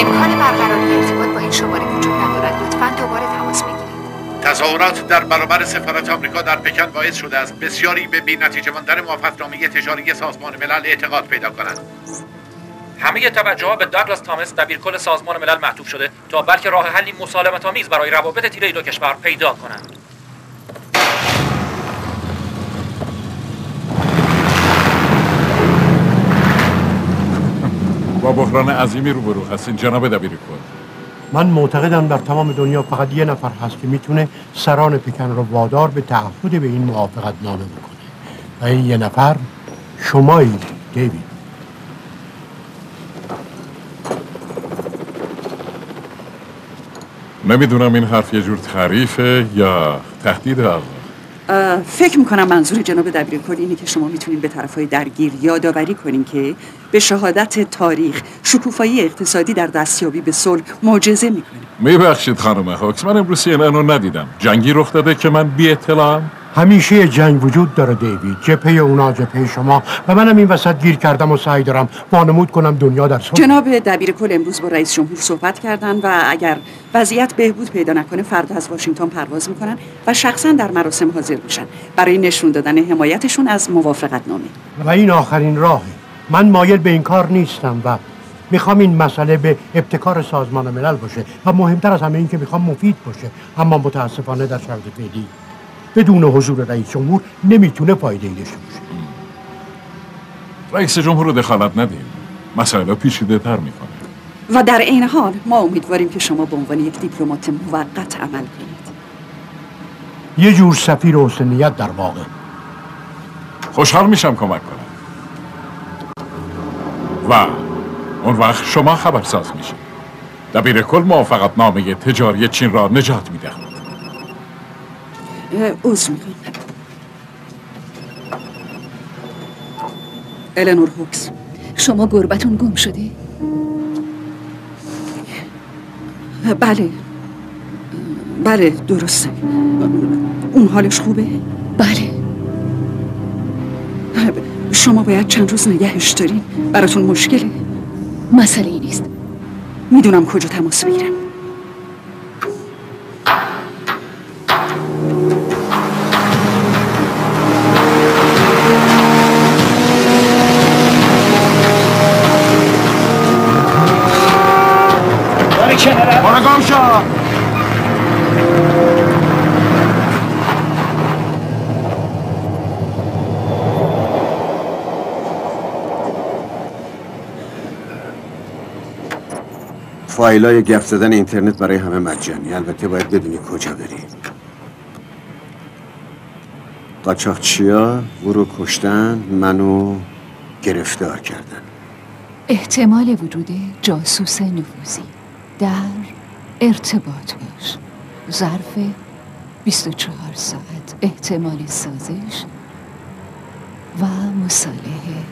امکان برقراری ارتباط با این شماره وجود ندارد. لطفا دوباره تماس بگیرید. تظاهرات در برابر سفارت آمریکا در پکن باعث شده است بسیاری به بی نتیجه ماندن موافقتنامه تجاری سازمان ملل اعتقاد پیدا کنند. همه توجه ها به داگلاس تامس دبیرکل سازمان ملل معطوف شده تا بلکه راه حلی مسالمت آمیز برای روابط تیره دو کشور پیدا کنند. با بحران عظیمی روبرو هستین جناب دبیر کل من معتقدم در تمام دنیا فقط یه نفر هست که می‌تونه سران پکن رو وادار به تعهد به این موافقت نامه بکنه. و این یه نفر شمایی دیوید. نمی‌دونم این حرف یه جور تعریفه یا تهدید آقا فکر می‌کنم منظور جناب دبیر کل اینه که شما می‌تونین به طرفهای درگیر یادآوری کنین که به شهادت تاریخ شکوفایی اقتصادی در دستیابی به صلح معجزه می‌کنه میبخشید خانم هاکس من امروز ندیدم. جنگی رخ داده که من بی اطلاعم همیشه یه جنگ وجود داره دیوید. جپه اونا جپه شما. و منم این وسط گیر کردم و سعی دارم وانمود کنم دنیا در صلح جناب دبیر کل امروز با رئیس جمهور صحبت کردن و اگر وضعیت بهبود پیدا نکنه فردا از واشنگتن پرواز می‌کنن و شخصا در مراسم حاضر میشن. برای نشون دادن حمایتشون از موافقت نامه و این آخرین راهه من مایل به این کار نیستم و می‌خوام این مسئله به ابتکار سازمان ملل باشه و مهمتر از همه این که می‌خوام مفید باشه. اما متاسفانه در شرط فعلی بدون حضور رئیس جمهور نمی‌تونه فایده ای داشته باشه. رئیس جمهور رو دخالت ندیم. مسئله پیچیده تر می‌کنه و در این حال ما امیدواریم که شما به عنوان یک دیپلمات موقت عمل کنید. یه جور سفیر حسنیت در واقع. خوشحال میشم کمک کنم. و اون وقت شما خبرساز میشید. دبیر کل موافقت نامه تجاری چین را نجات می‌دهد. اه، عذر می‌خوام النور هوکس شما گربتون گم شده؟ بله. بله درسته. اون حالش خوبه؟ بله. شما باید چند روز نگهش دارین. براتون مشکله؟ مسئله نیست. می‌دونم کجا تماس بگیرم. فایلای گفت زدن اینترنت برای همه مجانی. البته باید بدونی کجا بری. قاچاقچیا او رو کشتن منو گرفتار کردن. احتمال وجود جاسوس نفوذی در ارتباط باش. ظرف 24 ساعت احتمال سازش و مصالحه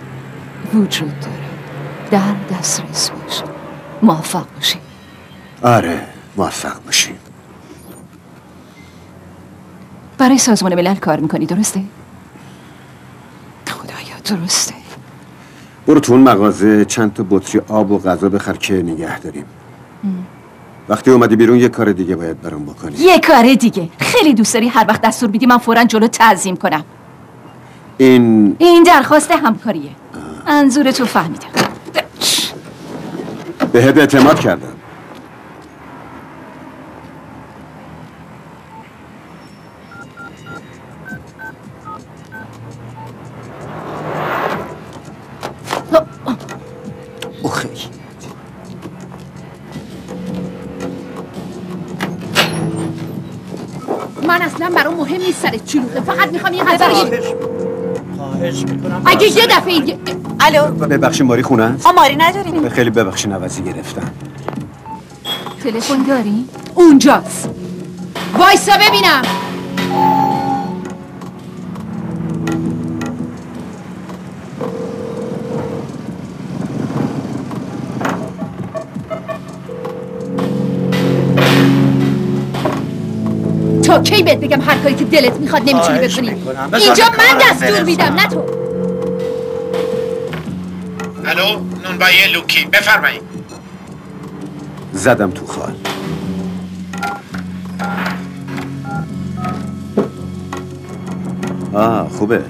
وجود دارد در دسترس باش. موفق باشی. آره موفق باشی. برای سازمان ملل کار می‌کنی درسته؟ خدایا درسته. برو تو اون مغازه چند تا بطری آب و غذا بخر که نگه داریم. وقتی اومدی بیرون یه کار دیگه باید برام بکنی. یه کار دیگه. خیلی دوست داری هر وقت دستور میدی من فورا جلو تعظیم کنم. این این درخواست همکاریه. انظور تو فهمیدم. بهت اعتماد کردم اوخی من اصلا برام مهم نیست سر چلوغه فقط می‌خوام یه غذا خواهش می‌کنم. اگه یه دفعه الو. ببخشید ماری خونه است؟ آماری نداریم. خیلی ببخشید عوضی گرفتم. تلفن داری؟ اونجاست. وایسا ببینم. تا کی بهت بگم هر کاری که دلت می‌خواد نمی‌تونی بکنی؟ اینجا من دستور. میدم نه تو. الو نونبایی لوکی. بفرمایید. زدم تو خال. آه خوبه.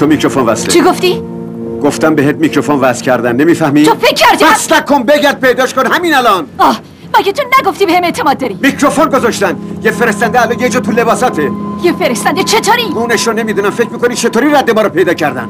تو میکروفون وصله چی گفتی؟ گفتم بهت میکروفون وصل کردن نمی‌فهمی؟ تو فکر کردی؟ بس نکن بگرد پیداش کن همین الان. آه مگه تو نگفتی بهم اعتماد داری؟ میکروفون گذاشتن یه فرستنده الان یه جا تو لباساته. یه فرستنده چطوری؟ اونش رو نمی‌دونم فکر می‌کنی چطوری رد ما رو پیدا کردن؟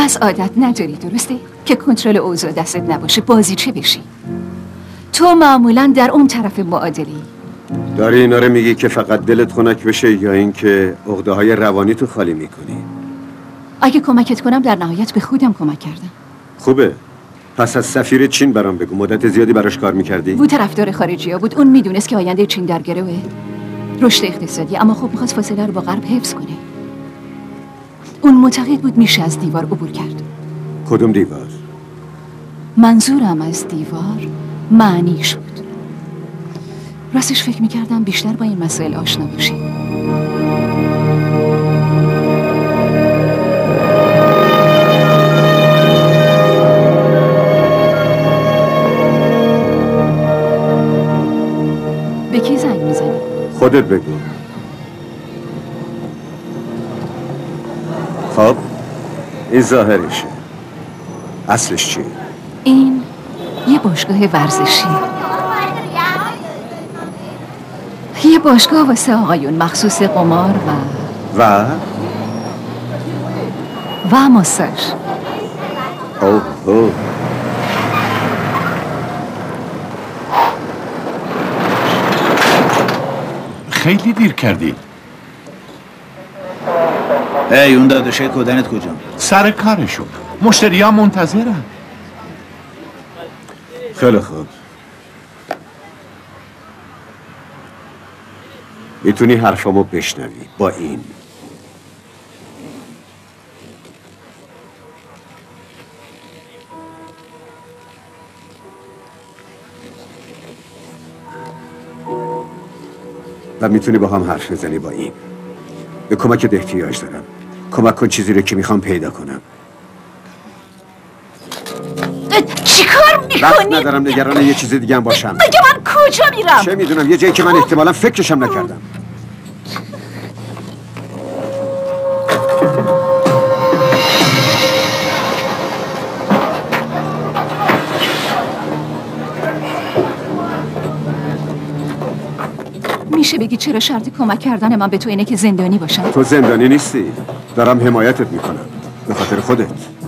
وضع عادت نداری درسته؟ که کنترل اوضاع دستت نباشه بازی چه بشی؟ تو معمولا در اون طرف معادلی. داری اینا رو میگی که فقط دلت خنک بشه یا اینکه عقده های روانی تو خالی می‌کنی؟ اگه کمکت کنم در نهایت به خودم کمک کردم. خوبه. پس از سفیر چین برام بگو. مدت زیادی براش کار می‌کردی؟ او طرفدار خارجی ها بود. اون می‌دونست که آینده چین در گروه رشد اقتصادی. اما خب می‌خواست فاصله رو با غرب حفظ کنه. اون معتقد بود میشه از دیوار عبور کرد. کدوم دیوار؟ منظورم از دیوار معنیش بود راستش فکر می‌کردم بیشتر با این مسائل آشنا باشی. به کی زنگ می‌زنی؟ خودت بگو. این ظاهرشه. اصلش چیه؟ این یه باشگاه ورزشی. یه باشگاه واسه آقایون مخصوص قمار و و؟ و ماساژ. اوه اوه. خیلی دیر کردی. ای اون داداشه کدنت کجا؟ سر کارشون. مشتری ها منتظرن. خیلی خوب. می‌تونی حرفامو بشنوی. با این. و می‌تونی با هم حرف بزنی با این. به کمکت احتیاج دارم. کمک کن چیزی رو که می‌خوام پیدا کنم. چی کار وقت می‌کنی؟ ندارم نگران یه چیز دیگه هم باشم. مگه من کجا میرم؟ چه می‌دونم؟ یه جایی که من احتمالا فکرشم نکردم. میشه بگی چرا شرط کمک کردن من به تو اینه که زندانی باشم؟ تو زندانی نیستی. دارم حمایتت می‌کنم. به خاطر خودت.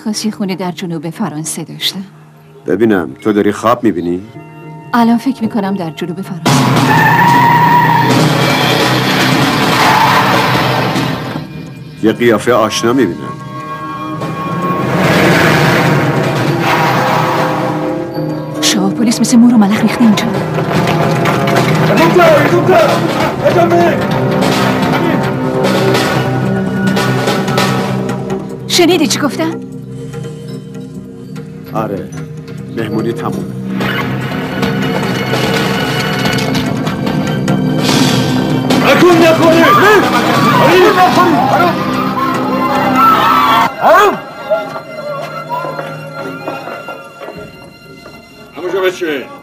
دلم می‌خواست یه خونه در جنوب فرانسه داشتم ببینم. تو داری خواب می‌بینی؟ الان فکر می‌کنم در جنوب فرانسه. یه قیافه آشنا می‌بینم. شاه پلیس مثل مور و ملخ ریخته اینجا. شنیدی چی گفتن؟ آره. مهمونی تمومه همونجا بچین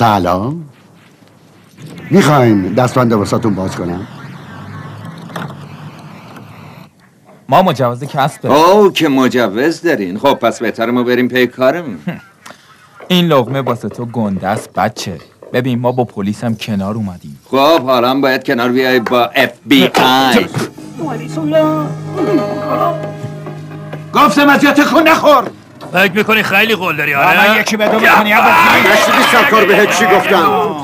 سلام. می‌خواین دستبند واسهتون باز کنم؟ ما مجوز کسب داریم. او که مجوز دارین. خب پس بهتر ما بریم پی کارمون. این لقمه واسه تو گنده است بچه. ببین ما با پلیس هم کنار اومدیم. خب حالا هم باید کنار بیای با اف بی آی گفتم از جا تکون نخور. فکر می‌کنی خیلی قول داری من آره؟ یکی به دو می‌کنی نشنیدی سرکار بهت چی گفتم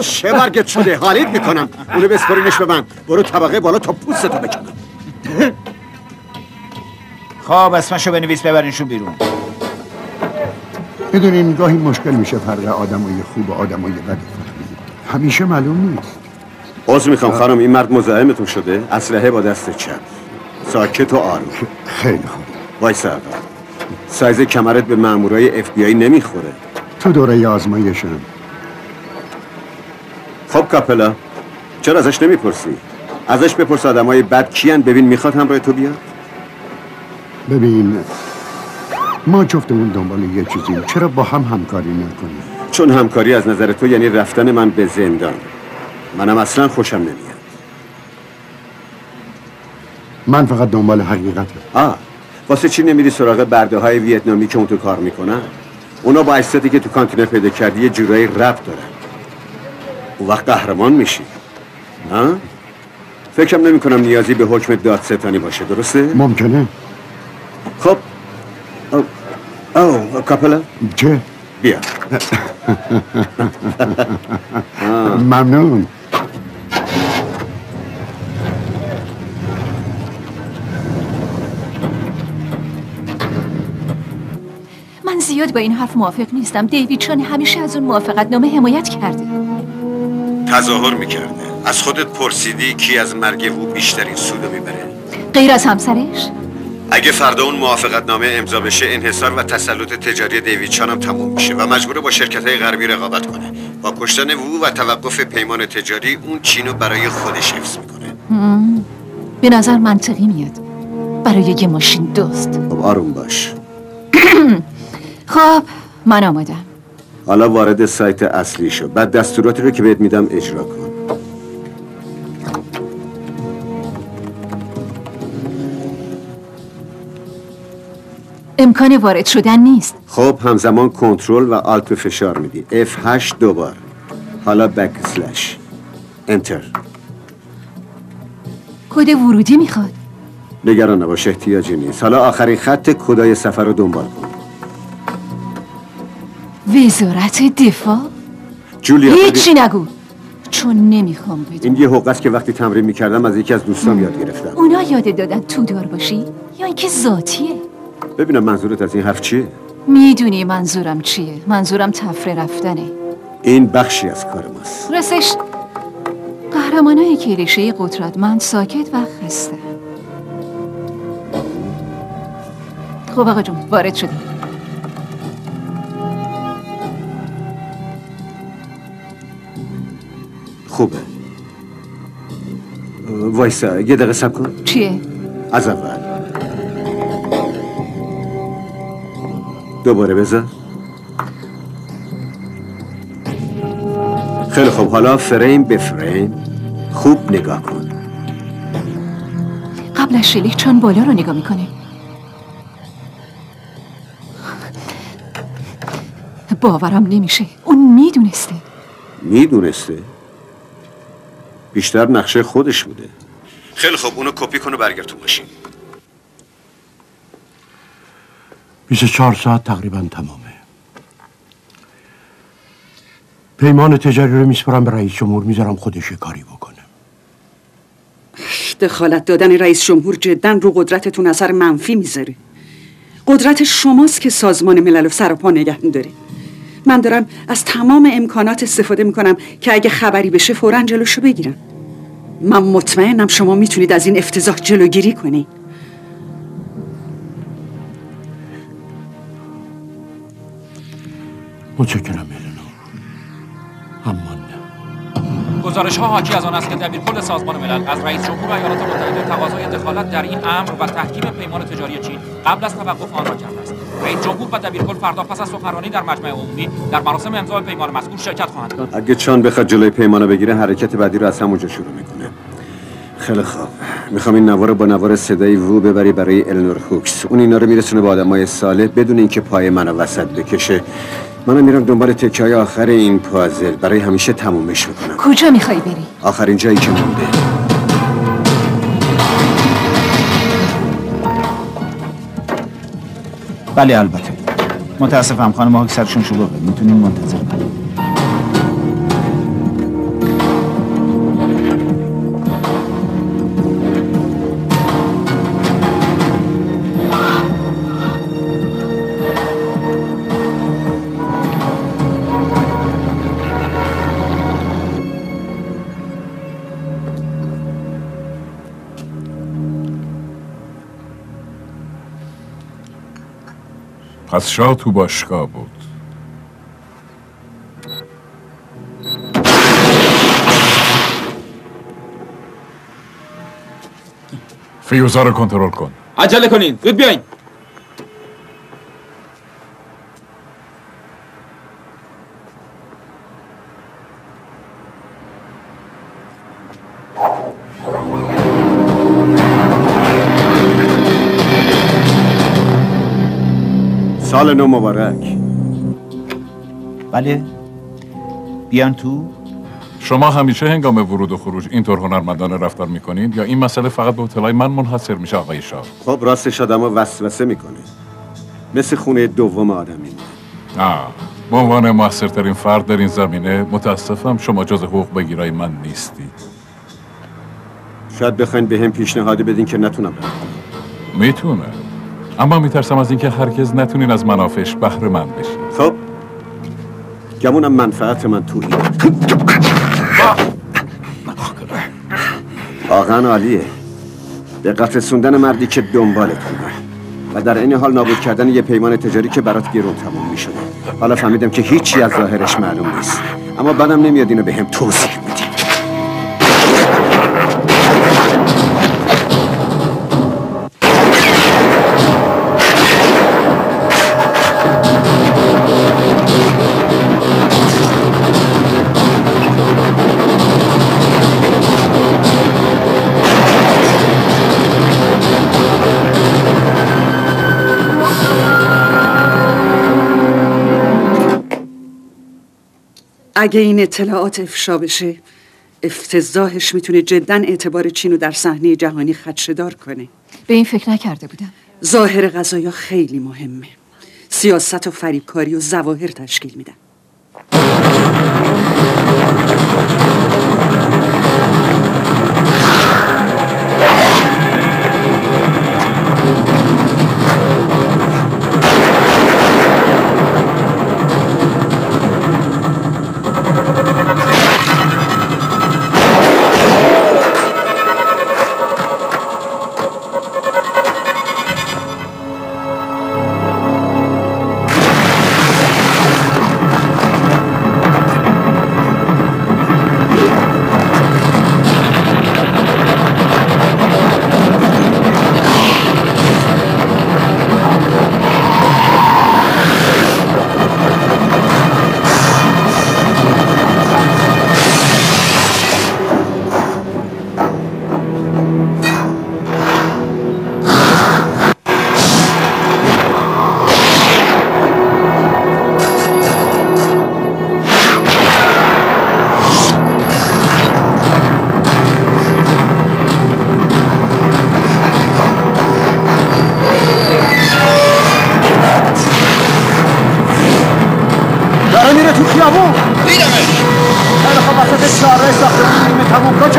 چه برگت شده حالیت می‌کنم؟ اونو بسپرینش به من. برو طبقه بالا تا پوستتو بکنم خب اسمشو بنویس ببرینشون بیرون. می‌دونین گاهی مشکل میشه فرق آدمای خوب و آدمای بد فهمید. همیشه معلوم نیست. عذر می‌خوام خانم این مرد مزاحمتون شده؟ اسلحه با دست چپ. ساکت و آروم. خیلی خوب. وایسا اول. سایز کمرت به مامورای اف بی آی نمی‌خوره. تو دوره آزمایشم. خب کاپلا چرا ازش نمی‌پرسی؟ ازش بپرس آدمای بد کیان ببین می‌خواد همراه تو بیاد؟ ببین ما جفتمون دنبال یه چیزیم. چرا با هم همکاری نکنیم؟ چون همکاری از نظر تو یعنی رفتن من به زندان. منم اصلا خوشم نمیاد. من فقط دنبال حقیقتم. آه. واسه چی نمیری سراغ برده های ویتنامی که اون تو کار می‌کنن؟ اونا با اجسادی که تو کانتینر پیدا کردی یه جورایی ربط دارن. اون وقت قهرمان میشی. ها؟ فکرم نمی کنم نیازی به حکم دادستانی باشه درسته؟ ممکنه. خب. او, او کاپلا؟ چه؟ بیا. ممنون. زیاد با این حرف موافق نیستم. دیوید چون همیشه از اون موافقت نامه حمایت کرده. تظاهر می‌کرده. از خودت پرسیدی کی از مرگ او بیشترین سودو می‌بره. غیر از همسرش؟ اگه فردا اون موافقت نامه امضا بشه انحصار و تسلط تجاری دیوید چان هم تموم میشه و مجبوره با شرکت های غربی رقابت کنه. با کشتن وو و توقف پیمان تجاری اون چینو برای خودش حفظ می‌کنه. هم. به نظر منطقی میاد. برای یه ماشین دوست. خب آروم باش. خب من آمادم. حالا وارد سایت اصلی شو. بعد دستوراتی رو که بهت میدم اجرا کن. امکان وارد شدن نیست. خب همزمان کنترل و آلت فشار میدی. F8 دوبار. حالا بک سلش انتر کد ورودی می‌خواد. نگران نباش احتیاجی نیست. حالا آخرین خط کدای سفر رو دنبال کن. وزارت دفاع جولیا هیچی نگو. چون نمی‌خوام بدون این یه است که وقتی تمرین می‌کردم از یکی از دوستام یاد گرفتم. اونا یادت دادن تو دار باشی؟ یا اینکه ذاتیه؟ ببینم منظورت از این حرف چیه؟ می‌دونی منظورم چیه؟ منظورم تفره رفتنه. این بخشی از کار ماست. راستش قهرمانای کلیشه قدرتمند ساکت و خسته. خب آقا جون وارد شدیم. خوبه. وایسا یه دقیقه سب کن. چیه؟ از اول. دوباره بذار. خیلی خوب. حالا فریم به فریم. خوب نگاه کن. قبل از شلیک چون بالا رو نگاه می‌کنه. باورم نمیشه. اون می‌دونسته. می‌دونسته؟ بیشتر نقشه خودش بوده. خیلی خوب اونو کپی کن و برگرد تو ماشین 24 ساعت تقریبا تمامه. پیمان تجاری رو میسپرم به رئیس جمهور می‌ذارم خودش کاری بکنه. دخالت دادن رئیس جمهور جدا رو قدرتتون اثر منفی می‌ذاره. قدرت شماست که سازمان ملل و سر و پا نگه میداره من دارم از تمام امکانات استفاده می‌کنم که اگه خبری بشه فورا جلوشو بگیرم. من مطمئنم شما می‌تونید از این افتضاح جلوگیری کنید متشکرم اما گزارش ها حاکی از آن است که دبیر کل سازمان ملل از رئیس جمهور ایالات متحده تقاضای دخالت در این امر و تحکیم پیمان تجاری چین قبل از توقف آن را کرده است. رئیس جمهور و دبیر کل فردا پس از سخنرانی در مجمع عمومی در مراسم امضای پیمان مذکور شرکت خواهند کرد. اگه چان بخواد جلوی پیمانو بگیره حرکت بعدی رو از همونجا شروع می‌کنه. خیلی خوب. می‌خوام این نوار با نوار صدای وو ببری برای النور هوکس. اون اینا رو میرسونه به آدمای صالح بدون اینکه پای منو وسط بکشه. منم میرم دنبال تکه های آخر این پازل برای همیشه تمومش می‌کنم. کجا می‌خوای بری؟ آخرین جایی که مونده. بله البته. متاسفم خانم ها سرشون شلوغه. می‌تونین منتظر کنیم. پس شاه تو باشگاه بود. فیوزا رو کنترل کن. عجله کنین. زود بیاین. سال نو مبارک. بله. بیان تو. شما همیشه هنگام ورود و خروج اینطور هنرمندانه رفتار می‌کنید یا این مسئله فقط به اطلاع من منحصر میشه آقای شاه؟ خب راستش آدم وسوسه می‌کنه. مثل خونه دوم آدمی آه به عنوان موثرترین فرد در این زمینه متاسفم شما جز حقوق بگیرای من نیستید شاید بخواین به هم پیشنهادی بدین که نتونم برم می‌تونه. اما میترسم از اینکه هرگز نتونین از منافعش بهره من بشین. خب. گمونم منفعت من تو این. واقعا عالیه. دقت رسوندن مردی که دنبالتونه و در این حال نابود کردن یه پیمان تجاری که برات گرون تموم می شده حالا فهمیدم که هیچی از ظاهرش معلوم نیست. اما بدم نمیاد اینو به هم توضیح اگه این اطلاعات افشا بشه افتضاحش می‌تونه جدا اعتبار چین رو در صحنه جهانی خدشدار کنه. به این فکر نکرده بودم. ظاهر غذایا خیلی مهمه. سیاست و فریبکاری و زواهر تشکیل میدن.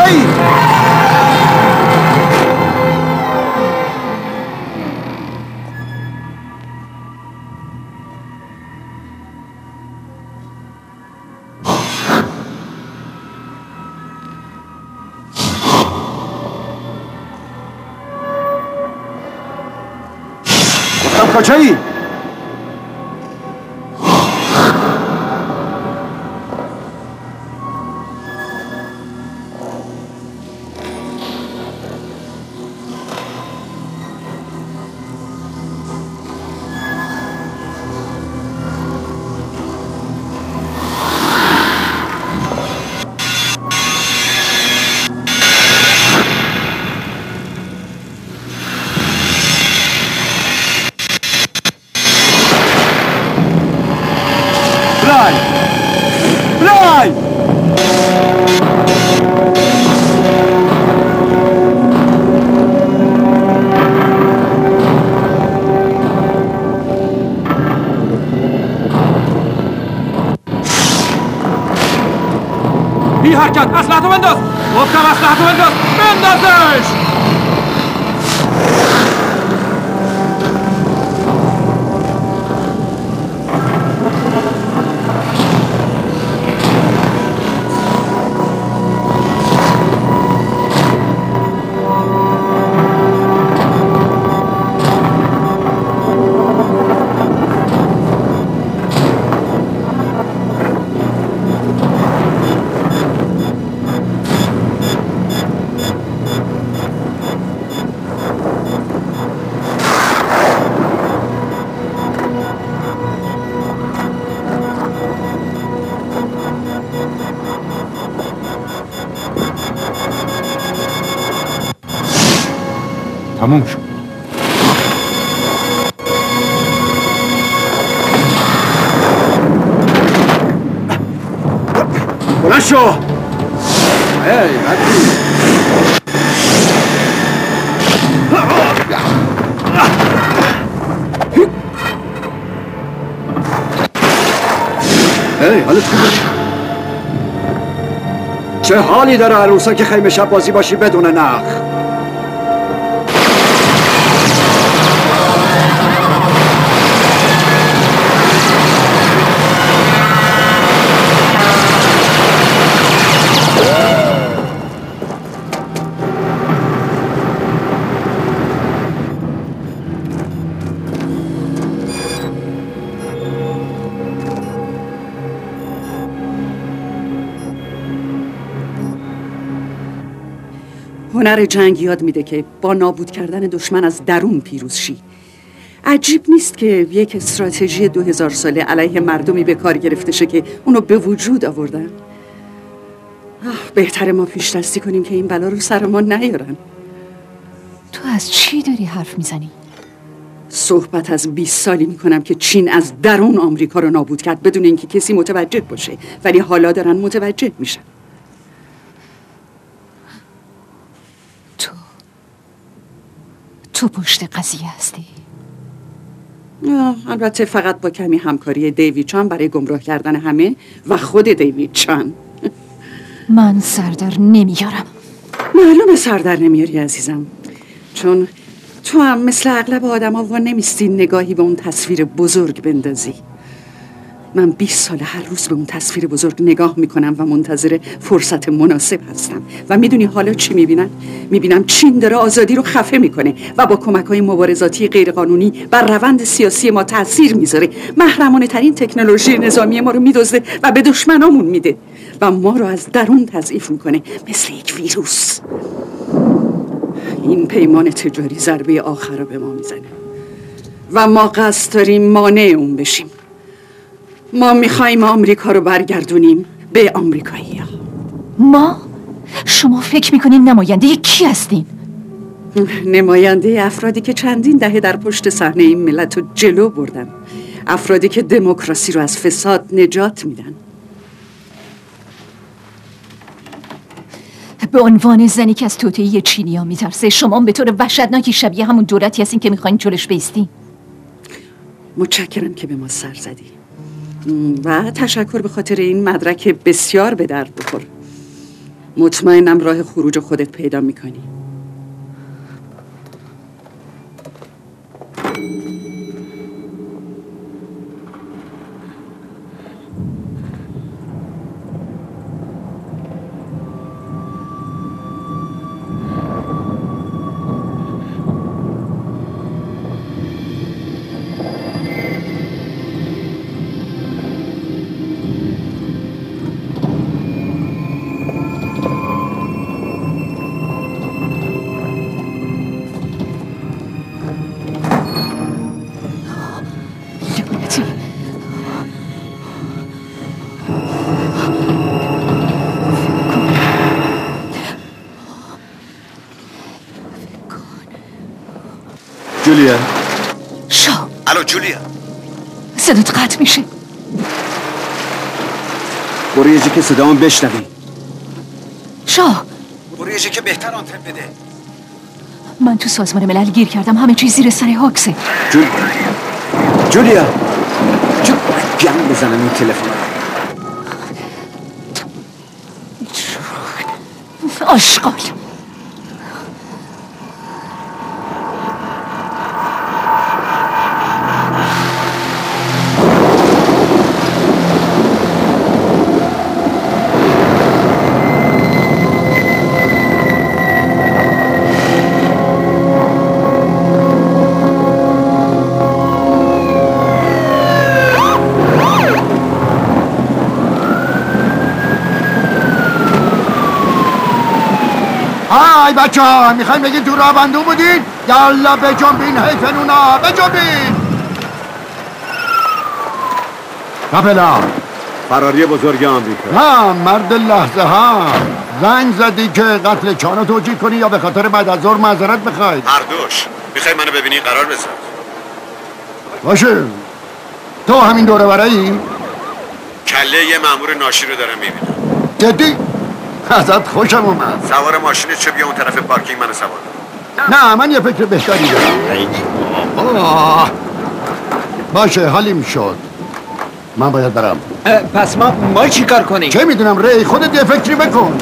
تموم بی حرکت اسلحتو بنداز گفتم اسلحتو بنداز حالی داره عروسا که خیمه شب بازی باشی بدون نخ. هنر جنگ یاد میده که با نابود کردن دشمن از درون پیروز شی. عجیب نیست که یک استراتژی دو هزار ساله علیه مردمی به کار گرفته شه که اونو به وجود آوردن. آه بهتره ما پیش دستی کنیم که این بلا رو سر ما نیارن. تو از چی داری حرف می‌زنی؟ صحبت از 20 سالی می‌کنم که چین از درون آمریکا رو نابود کرد بدون اینکه کسی متوجه باشه ولی حالا دارن متوجه میشن. تو پشت قضیه هستی؟ البته فقط با کمی همکاری دیوید چان برای گمراه کردن همه و خود دیوید چان. من سردر نمیارم. معلومه سردر نمیاری عزیزم. چون تو هم مثل اغلب آدم ها نمیستی نگاهی به اون تصویر بزرگ بندازی. من 20 سال هر روز به اون تصویر بزرگ نگاه می‌کنم و منتظر فرصت مناسب هستم. و می‌دونی حالا چی می‌بینم؟ می‌بینم چین داره آزادی رو خفه می‌کنه و با کمک های مبارزاتی غیرقانونی بر روند سیاسی ما تاثیر می‌ذاره. محرمانه ترین تکنولوژی نظامی ما رو میدزده و به دشمنامون میده. و ما رو از درون تضعیف می‌کنه مثل یک ویروس. این پیمان تجاری ضربه آخر رو به ما می‌زنه. و ما قصد داریم مانع اون بشیم. ما می‌خوایم آمریکا رو برگردونیم به آمریکایی ما؟ شما فکر می‌کنین نماینده کی هستین؟ نماینده افرادی که چندین دهه در پشت صحنه این ملت رو جلو بردن. افرادی که دموکراسی رو از فساد نجات میدن. به عنوان زنی که از توطئه چینی ها میترسه شما به طور وحشتناکی شبیه همون دولتی هستین که می‌خواین جلوش بیستین؟ متشکرم که به ما سر زدی. و تشکر به خاطر این مدرک بسیار به درد بخور. مطمئنم راه خروج خودت پیدا می‌کنی. که صدامون بشنوی شا برو یه که بهتر آنتن بده. من تو سازمان ملل گیر کردم. همه چیز زیر سر هاکسه جول... جولیا. جو گم بزنم این تلفن آشغال بچه ها می‌خوایم بگین تو راه بندون بودین؟ یالا بجنبین حیفنونا بجنبین کپلا فراری بزرگ آمریکا. نه مرد لحظه ها. زنگ زدی که قتل چانو توجیه کنی یا به خاطر بعد از ظهر معذرت بخواید هر دوش می‌خوای منو ببینی؟ قرار بذار باشه. تو همین دوره برایی کله یه مامور ناشی رو دارم می‌بینم. جدی؟ ازت خوشم اومد. سوار ماشین چه بیا اون طرف پارکینگ منو سوار. نه من یه فکر بهتری دارم. باشه حالیم شد. من باید برم. پس ما ما چی کار کنیم؟ چه می‌دونم ری خودت یه فکری بکن.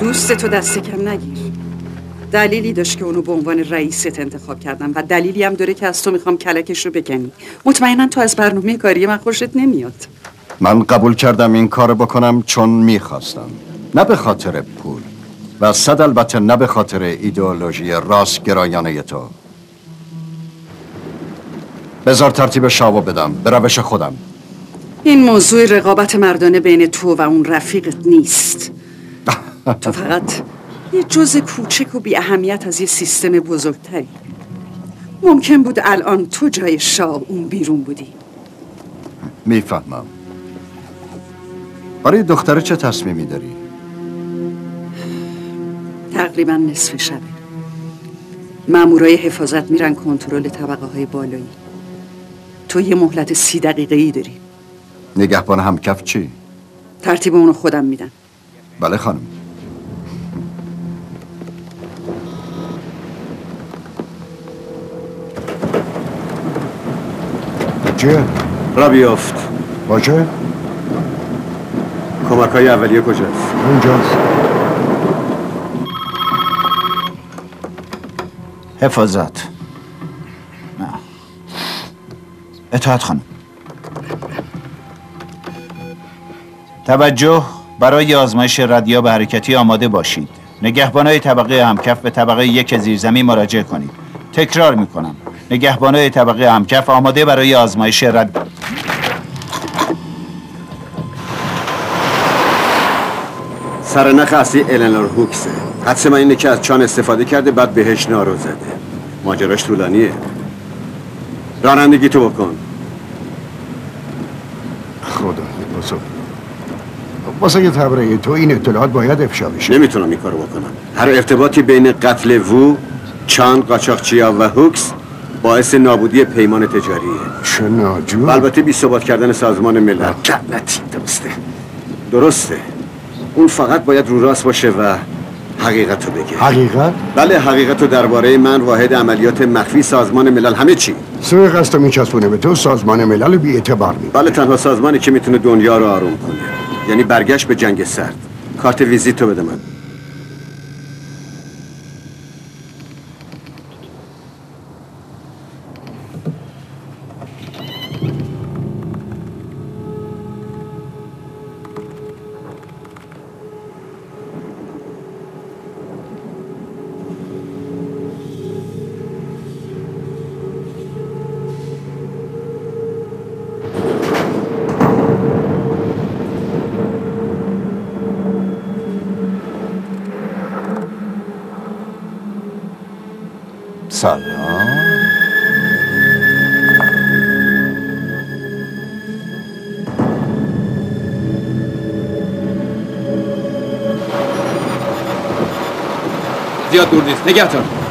دوست تو دست کم نگیر. دلیلی داشت که اونو به عنوان رئیست انتخاب کردم و دلیلی هم داره که از تو می‌خوام کلکش رو بکنی مطمئنا تو از برنامه کاری من خوشت نمیاد. من قبول کردم این کار بکنم چون می‌خواستم. نه به خاطر پول و صد البته نه به خاطر ایدئولوژی راست گرایانه تو. بذار ترتیب شاو بدم به روش خودم. این موضوع رقابت مردانه بین تو و اون رفیقت نیست. تو فقط یه جز کوچک و بی اهمیت از یه سیستم بزرگتری. ممکن بود الان تو جای شاه اون بیرون بودی. می‌فهمم. برای دختره چه تصمیمی داری؟ تقریبا نصف شبه. مامورای حفاظت میرن کنترل طبقه های بالایی. تو یه مهلت سی دقیقه ای داری. نگهبان همکف چی؟ ترتیب اونو خودم میدم. بله خانم. چیه؟ را بیافت باشه؟ کمک های اولیه کجاست؟ اونجاست حفاظت نه. اطاعت خانم توجه برای آزمایش ردیاب حرکتی آماده باشید نگهبانای طبقه همکف به طبقه یک زیرزمین مراجعه کنید تکرار می‌کنم نگهبانای طبقه همکف آماده برای آزمایش رد. سرنخ اصلی النور هوکسه. حدس من اینه که از چان استفاده کرده بعد بهش نارو زده. ماجراش طولانیه. رانندگی تو بکن. خدا بزرگ واسه یه تبرئه تو این اطلاعات باید افشا بشه. نمی‌تونم این کارو بکنم. هر ارتباطی بین قتل وو چان قاچاقچیا و هوکس باعث نابودی پیمان تجاریه. چه ناجور. البته بی ثبات کردن سازمان ملل لعنتی درسته. درسته. اون فقط باید رو راست باشه و حقیقت رو بگه. حقیقت؟ بله حقیقت رو درباره من واحد عملیات مخفی سازمان ملل همه چی. سوی قصد میچسبونه به تو سازمان ملل بی اعتبار می بله تنها سازمانی که می‌تونه دنیا رو آروم کنه. یعنی برگشت به جنگ سرد. کارت ویزیت تو بده من. سلام زیاد دور نیست اینجاست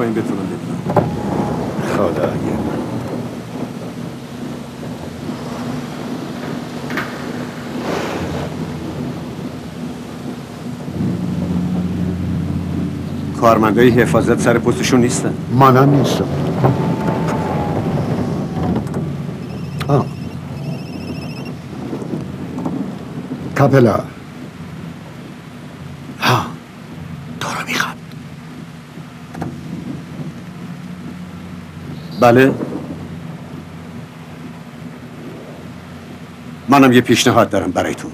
پایین بتونم ببینم. خدای کارمندای حفاظت سر پستشون نیستن. منم نیستم. آه. کپلا ها تو رو می‌خواد بله. منم یه پیشنهاد دارم برای تو.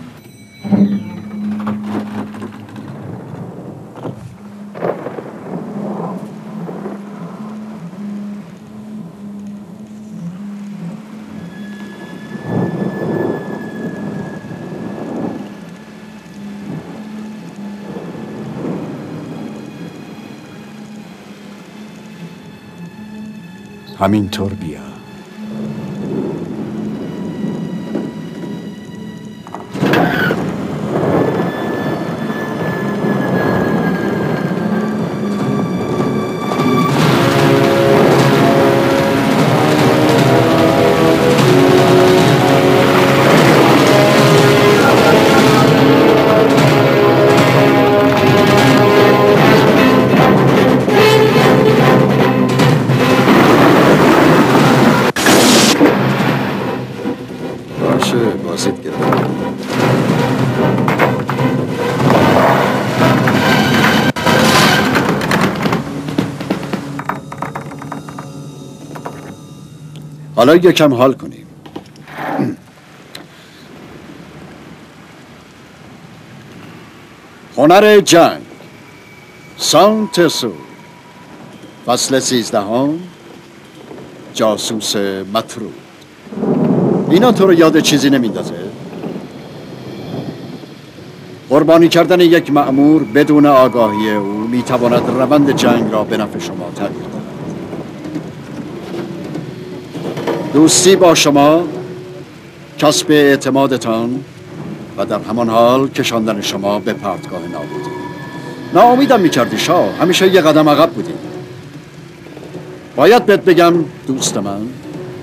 همینطور بیا حالا یکم حال کنیم. هنر جنگ. سانتسو. فصل سیزدهم. جاسوس مطرود اینا تو رو یاد چیزی نمیندازه؟ قربانی کردن یک مأمور بدون آگاهی او می‌تواند روند جنگ را به نفع شما تغییر دوستی با شما کسب اعتمادتان و در همان حال کشاندن شما به پرتگاه نابودی ناامیدم می‌کردی شاه همیشه یه قدم عقب بودی. باید بهت بگم دوست من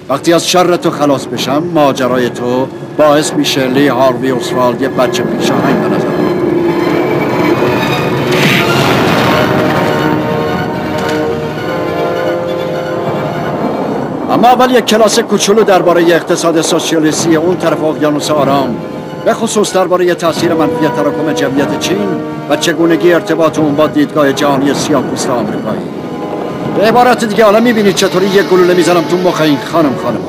وقتی از شر تو خلاص بشم ماجرای تو باعث میشه لی هاروی اسوالد یه بچه پیشاهنگ به نظر اما اول یک کلاس کوچولو درباره اقتصاد سوسیالیستی اون طرف اقیانوس آرام به خصوص درباره تاثیر منفی تراکم جمعیت چین و چگونگی ارتباط اون با دیدگاه جهانی سیاه‌پوست آمریکایی. به عبارت دیگه حالا می‌بینید چطوری یک گلوله می‌زنم تو مخ این خانم خانم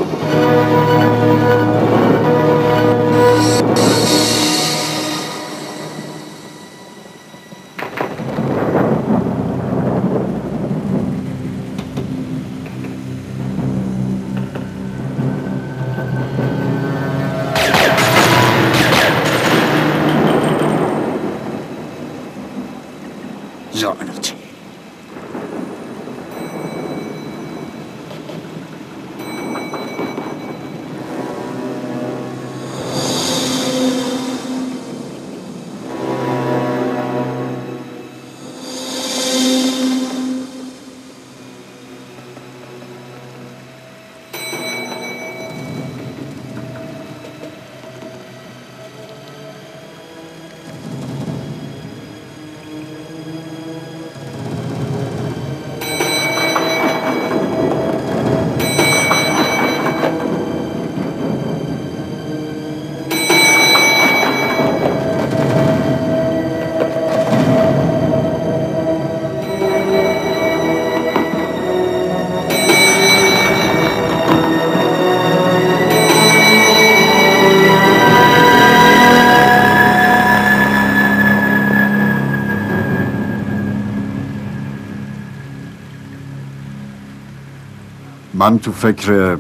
من تو فکر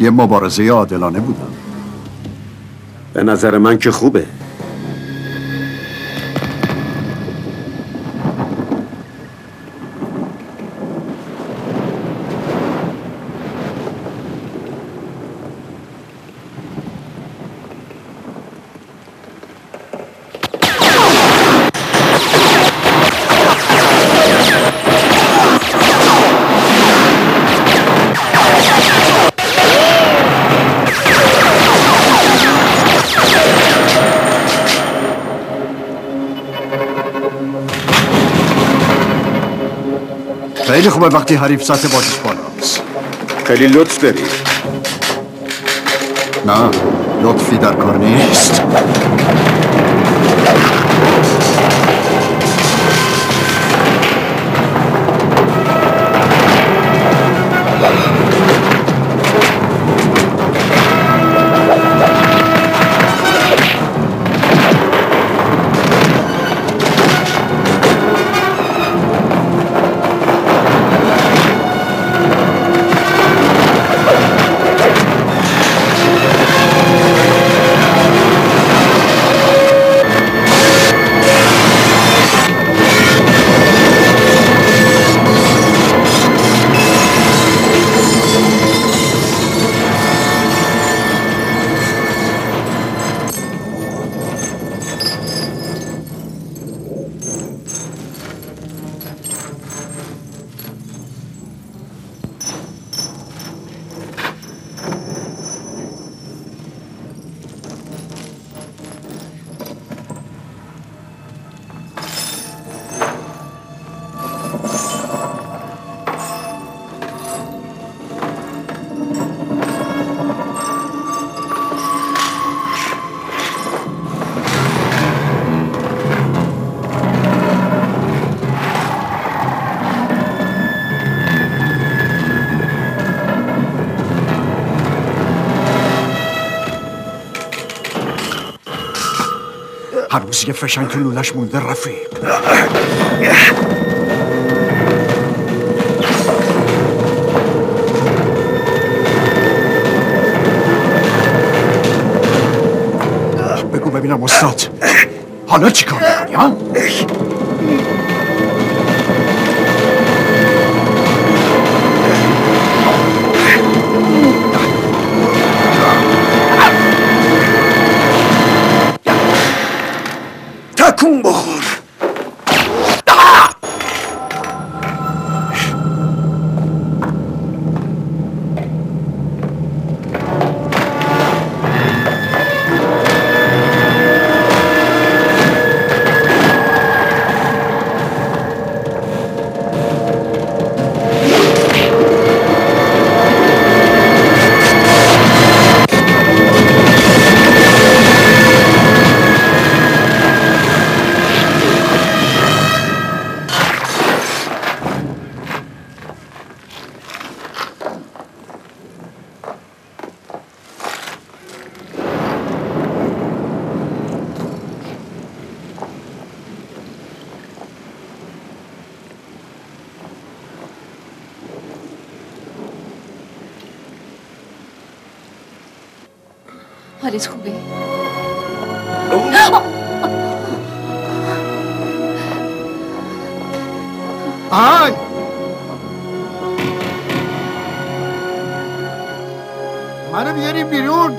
یه مبارزه عادلانه بودم. به نظر من که خوبه. خیلی خوبه وقتی حریف سطح بازیش بالاست. خیلی لطف داری. نه لطفی در کار نیست. هنوز یه فشنگ لولش مونده رفیق بگو ببینم استاد حالا چی کار می‌کنی ها؟ حالت خوبه؟ آن منو بیاریم بیرون.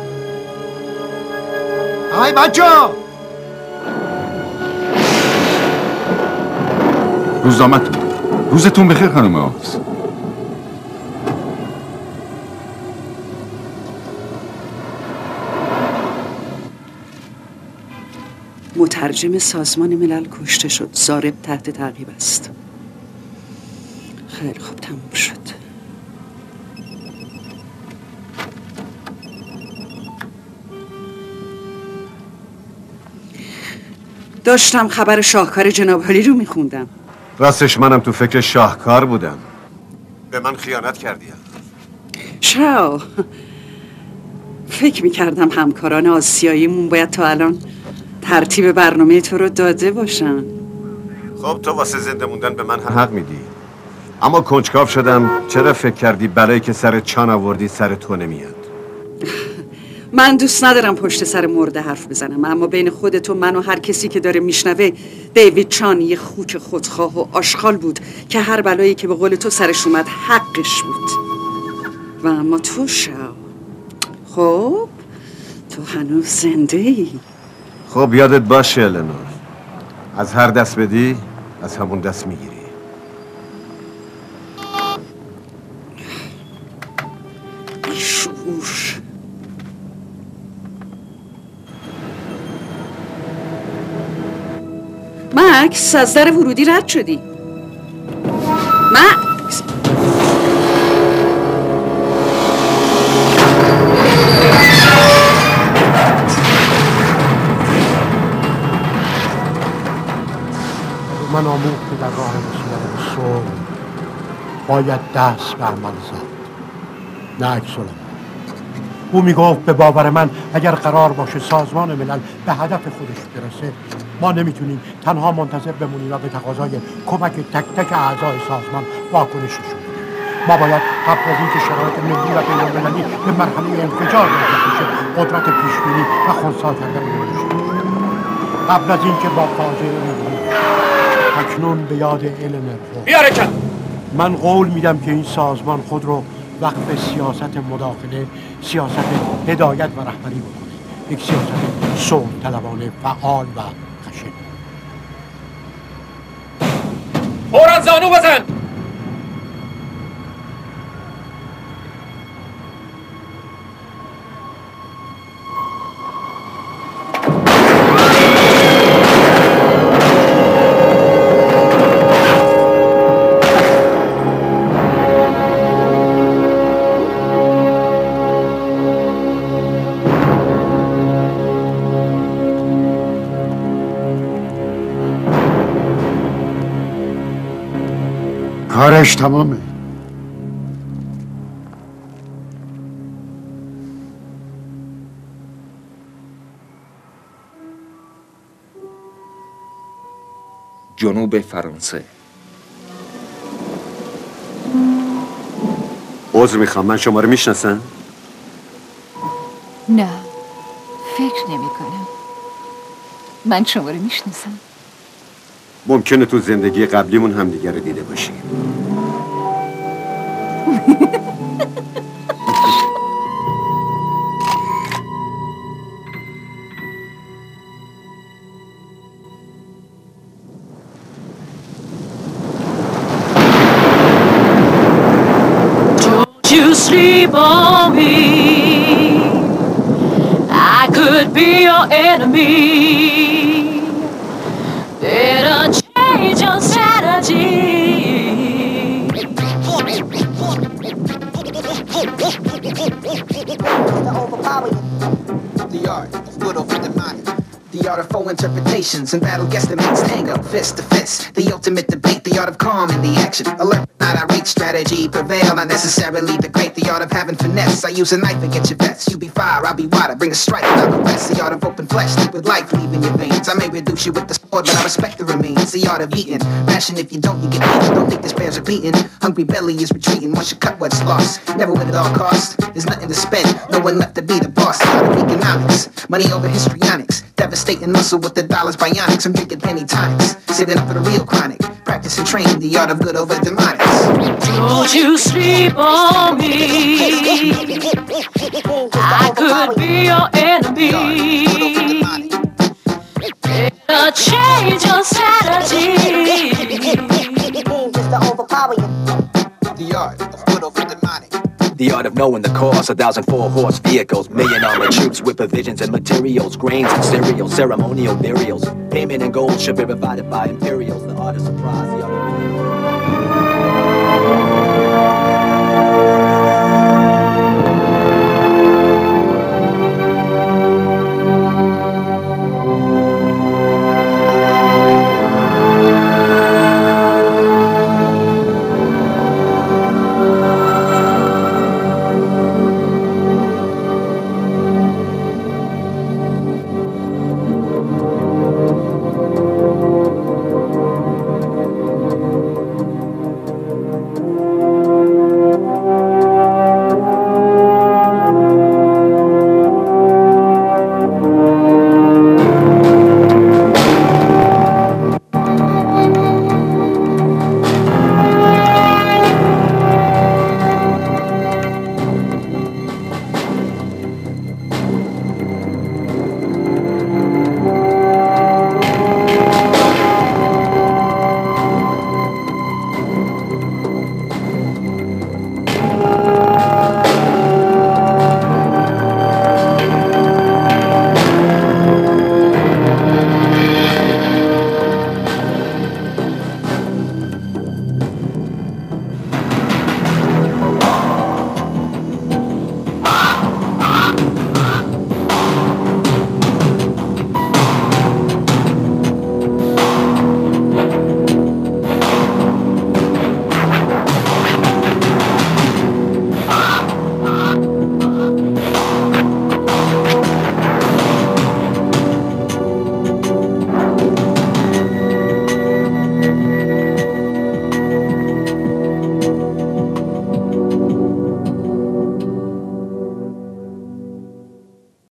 آی بچه روزنامتون روزتون بخیر خانم آفز مترجم سازمان ملل کشته شد. زارب تحت تعقیب است. خیلی خوب تموم شد. داشتم خبر شاهکار جناب عالی رو میخوندم. راستش منم تو فکر شاهکار بودم. به من خیانت کردی. شاو. فکر می‌کردم همکاران آسیاییمون باید تا الان ترتیب برنامه تو رو داده باشن. خب تو واسه زنده موندن به من حق میدی. اما کنجکاو شدم. چرا فکر کردی برای که سر چان آوردی سر تو نمیاد؟ من دوست ندارم پشت سر مرده حرف بزنم. اما بین خودت و من و هر کسی که داره میشنوه دیوید چان یه خوک خودخواه و آشغال بود که هر بلایی که به قول تو سرش اومد حقش بود. و اما تو شو. خب تو هنوز زنده ای خب یادت باشه النور از هر دست بدی از همون دست می‌گیری. مکس از در ورودی رد شدی. مکس! من آموخت که در راه رسیدن صلح باید دست به عمل زد نه عکس. او می‌گفت به باور من اگر قرار باشه سازمان ملل به هدف خودش برسه ما نمی‌تونیم تنها منتظر بمونیم و به تقاضای کمک تک تک اعضای سازمان واکنششون بدیم ما باید قبل از اینکه شرایط ملی و بینالمللی به مرحله انفجار بشه قدرت پیشبینی و خونسا کردن. قبل از اینکه با فاجعه روبرو. اکنون به یاد علم بیاره کن من قول میدم که این سازمان خود رو وقف سیاست مداخله سیاست هدایت و رهبری بکنه. یک سیاست صلح طلبانه فعال و خشن. فورا زانو بزن. کارش تمامه. جنوب فرانسه. عذر می‌خوام. من شما رو می‌شناسم؟ نه. فکر نمی کنم من شما رو می‌شناسم. ممکنه تو زندگی قبلیمون همدیگه رو دیده باشیم enemy. Better change your strategy. The art of. The art of full interpretations and battle guesstimates tango, fist to fist. The ultimate debate, the art of calm in the action. Alert, not irate strategy, prevail, not necessarily the great. The art of having finesse. I use a knife and get your best. You be fire, I'll be water. Bring a strike, I'll caress. The art of open flesh, deep with life leaving your veins. I may reduce you with the sword, but I respect the remains. The art of eating, passion if you don't, you get eaten. Don't think this bears repeating. Hungry belly is retreating once you cut what's lost. Never win at all costs. There's nothing to spend, no one left to be the boss. The art of economics, money over histrionics. Devastating muscle with the dollars bionics. I'm drinking penny tonics, sitting up for the real chronic. Practice and train the art of good over demonics. Don't you sleep on me. I could be your enemy. Better change your strategy. The art of good over demonic. The art of knowing the cost, a thousand four horse vehicles, million armored troops with provisions and materials, grains and cereals, ceremonial burials. Payment in gold should be provided by imperials. The art of surprise, the art of